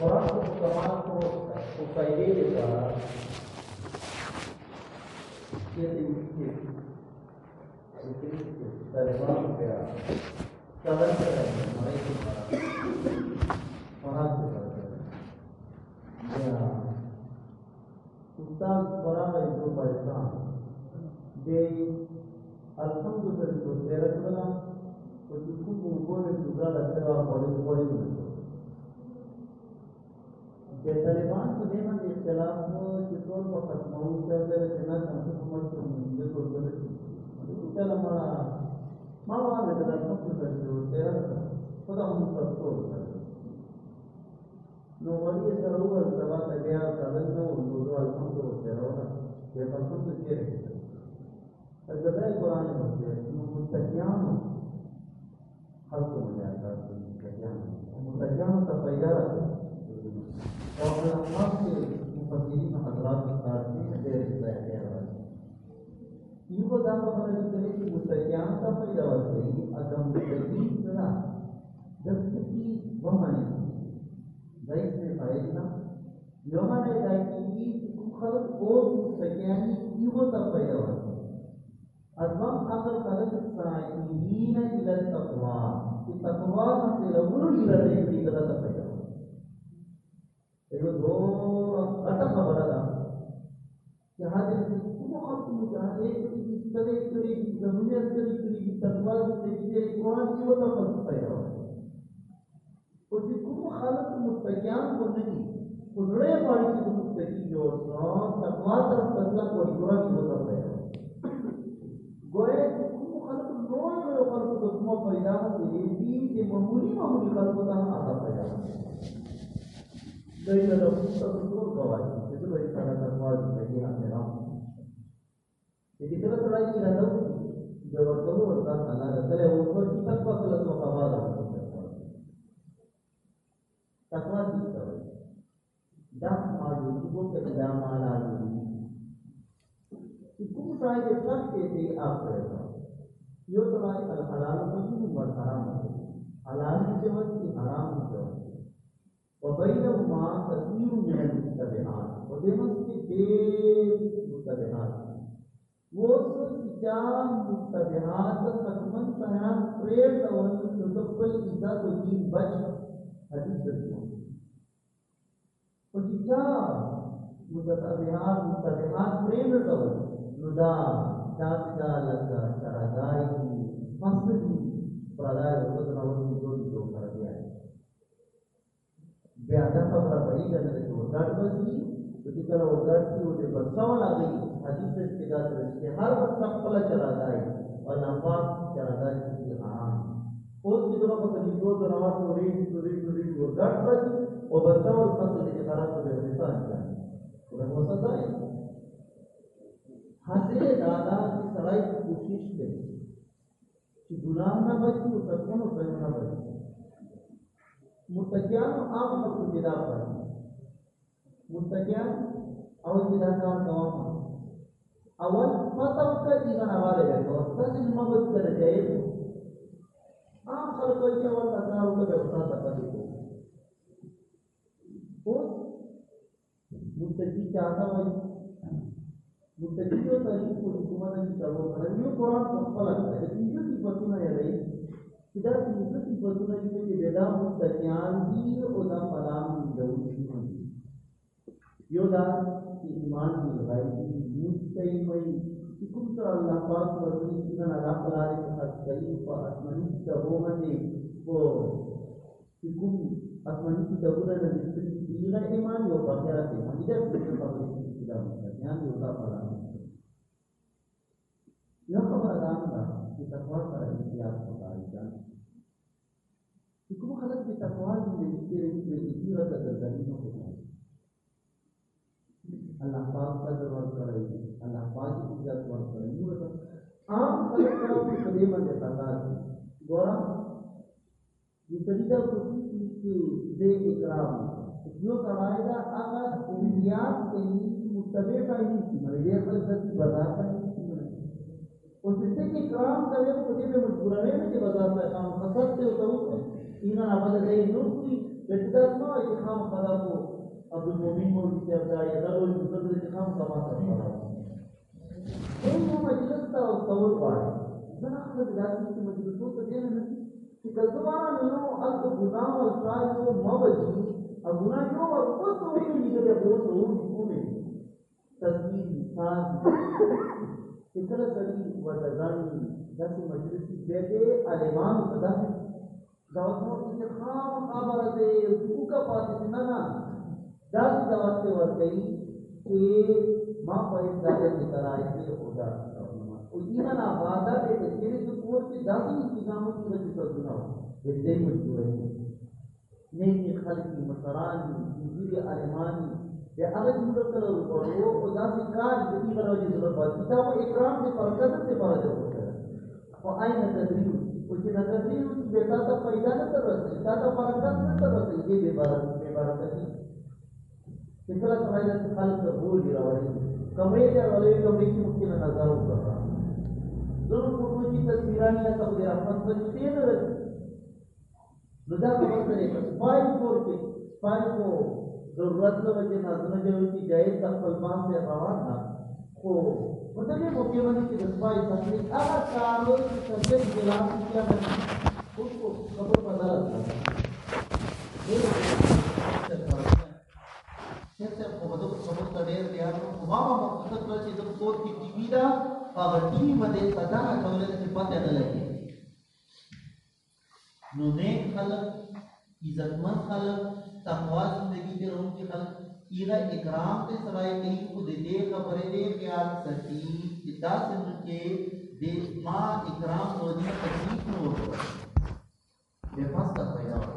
قرآن کو کمال کو فائدے یہ طالبان کیا ہمارے قرآن استاد قرآن پریشان دے الحمد لله دوسرا کہ طالبان کو دینا کے اختلاف ہو، کہ تو کو ختم کر دے کہ نہ ہم کو سمجھ کو مجھے کو بولے تو کلا ہمارا ماما نے تو سب تیرا خدا ہم سب کو نو ولی ضرور سبا ته بیا کله نو نو الحمد لله کہ پسند کے رہے الجزاء قرآن مجید متقیان خلق ہو جائے گا متقیان متقیان کا فائدہ اور کے مفسرین حضرات استاد نے دیر سے کہا ہے کو دعویٰ کرنے کے کہ متقیان کا فائدہ ہوتا ہے اگر متقین سنا جب کی وہ ضعیف سے فائدہ یوم نے ذاتی کی خلق اور متقیان یہ وہ تب فائدہ ہوتا ہے خلق السائلين إلى التقوى التقوى تلور إلى ذكر كذا تفجر ایک دو اٹا خبر تھا کہ حاضر کو خلق مجاہد ایک اس طرح ایک طرح کی زمین اس طرح کی تقوی سے کہ قرآن کی وہ تفضل پیدا ہوا اور جس کو خلق متقیان کو نہیں قدرے پاڑی کی متقی جو تقوی طرف بدلا کو قرآن کی وہ تفضل گویا کہ کوم خلق نوع نوع خلق کو کوم پیدا ہوئی دین کے معمولی معمولی خلق کا آتا پیدا دای له رسول ټول کوي چې دوی سره تقوا دي په هغه رام چې کله سره یې راځو د ورته ورته الله تعالی او په چې تقوا کله تو کوا ده تقوا دي کوي دا ما یو چې په دا ما لا کوم ځای کې څه کې دي اخره یو ځای الحلال مجنون و حرام حلال چې وځي حرام چې وبينهما كثير من المتبعات ودمس کے دیر متبعات وہ سچان متبعات تقمن سہان پریر دول تدبل عزت و دین بچ حدیث رسول وچچان متبعات متبعات پریر دول ندا داتا لگا چراگائی مصدی پردائے وقت نوزی جو جو کر دیا ہے بیا دا خبره پڑی کنه چې ورګړ بسی چې کله ورګړ کی او د بساو لاګي حدیث سے کې دا چې هر وخت خپل چلا دی او نفاق چلا دی چې حرام اوس چې دغه په دې دوه دروازه ورې ورې ورې ورګړ بسی او بساو فصل کې خراب کړي انسان ته ورته وساتای حاضر دادا کی سړی کوشش کوي چې ګناه نه بچي او تکونو په نه بچي متقیان عام خلق جدا پر متقیان او جدا کار دوام اول مطلب کا ایمان حوالے بیٹھو تجل مبت کر جائے تو عام خلق کو کیا اول تکار کو بیوستا تکا دیکھو اور متقی چاہتا ہوئی متقی جو تاریخ کو حکومت کی چاہو کرنے یہ قرآن مخفل ہے۔ لیکن یہ کی بطنہ ہے۔ رہی در حضرتی فضل رجوعی بیدا مستقیان دیر او دا پلام دوری شکن یو دا ایمان کی لگائی کی مستقی مئی کم سر اللہ پاس ورزنی کنن اگا پلاری کنن اگر اتمنی کی دبو مدی کم اتمنی کی دبو دا نزیر ایمان یو پاکیرہ دیمانی دا کنن پاکیرہ دیمانی دا مستقیان دیر او دا پلام دیمانی یہ خبردار lah kita keluar pada ikhtiar kebaikan. Itu kalau kita keluar dari اللہ پاک کا دربار کرے اللہ پاک کی پوجا کر کرے یہ ہوتا عام طور پر کلمہ کے تعداد گورا یہ طریقہ کوئی کہ دے اکرام جو کرائے گا اگر انبیاء کے نیچے متبع کا ہی مرے پر بتا اور جس کے کام کرے وہ مجھے بھی مجبور ہے میں جب بازار کا کام خسد سے ہوتا ہوں تینا نافذ ہے کہیں نور کی بیٹھتا نہ ہے کہ خام خدا کو اب جو مومین کو بھی کیا جائے یا دلو جو بزرد ہے کہ خام خدا کو بھی کیا جائے وہ مجلس تا اور طور پائے میں اپنے بلاتی کی مجلس ہوتا دینا ہے کہ کلتوانا ملو اگر گزام اور شاہ کو موجی اور گناہ کیوں اور خود تو ہوئی کہ یہ بہت ضرور ہوں میں تذکیر انسان کله کړي ورته ځان داسې مجلس کې بیٹه عالمان صدا دا نو چې خام خبره ده حقوق پاتې نه نه دا دعوت ته ورته چې ما په ځای کې ترای کې خدا او اینا نه واده دې چې دې کور کې داسې انتظام کې وځي ته نه دې دې مجبور نه نه خلک مشران دې عالمان یا هغه جوړ کړو او او دا کار دې په راځي ضرورت پاتې دا په اکرام دې پر قدر ته پاره ده او آینه تدریو او چې دا تدریو چې به تاسو پیدا نه ترسي دا ته برکت نه ترسي دې به برکت به برکت دي کله کله د خلک بول دی راوړي کمرې ته ولې کمرې کې مخکې نه نظر وکړه زه په کوم چې تصویرانه ته د رحمت په دې نه نو دا په څه نه پای کور کې پای کو ضرورت نہ وجہ نازنہ جو ان کی جائز تقبل مان سے روان تھا کو مطلب یہ موقع بنی کہ رسوائی سکلی اگر کارو کی سبجیکٹ جلال کی کیا کرنا اس کو خبر پتہ لگتا Siapa yang membantu semua tadi dia mama maksud kalau itu kod di TV dah, agar TV mana sada kalau ada cepat ada lagi. Nune kalau عزتمند خلق تقوا زندگی کے روح کی خلق ایرا اکرام تے سوائے کہیں کو دے دے خبرے دے خیال سکی کتا سن کے دے ماں اکرام روزی تکلیف نو ہو۔ بے پاس تک پیدا ہو۔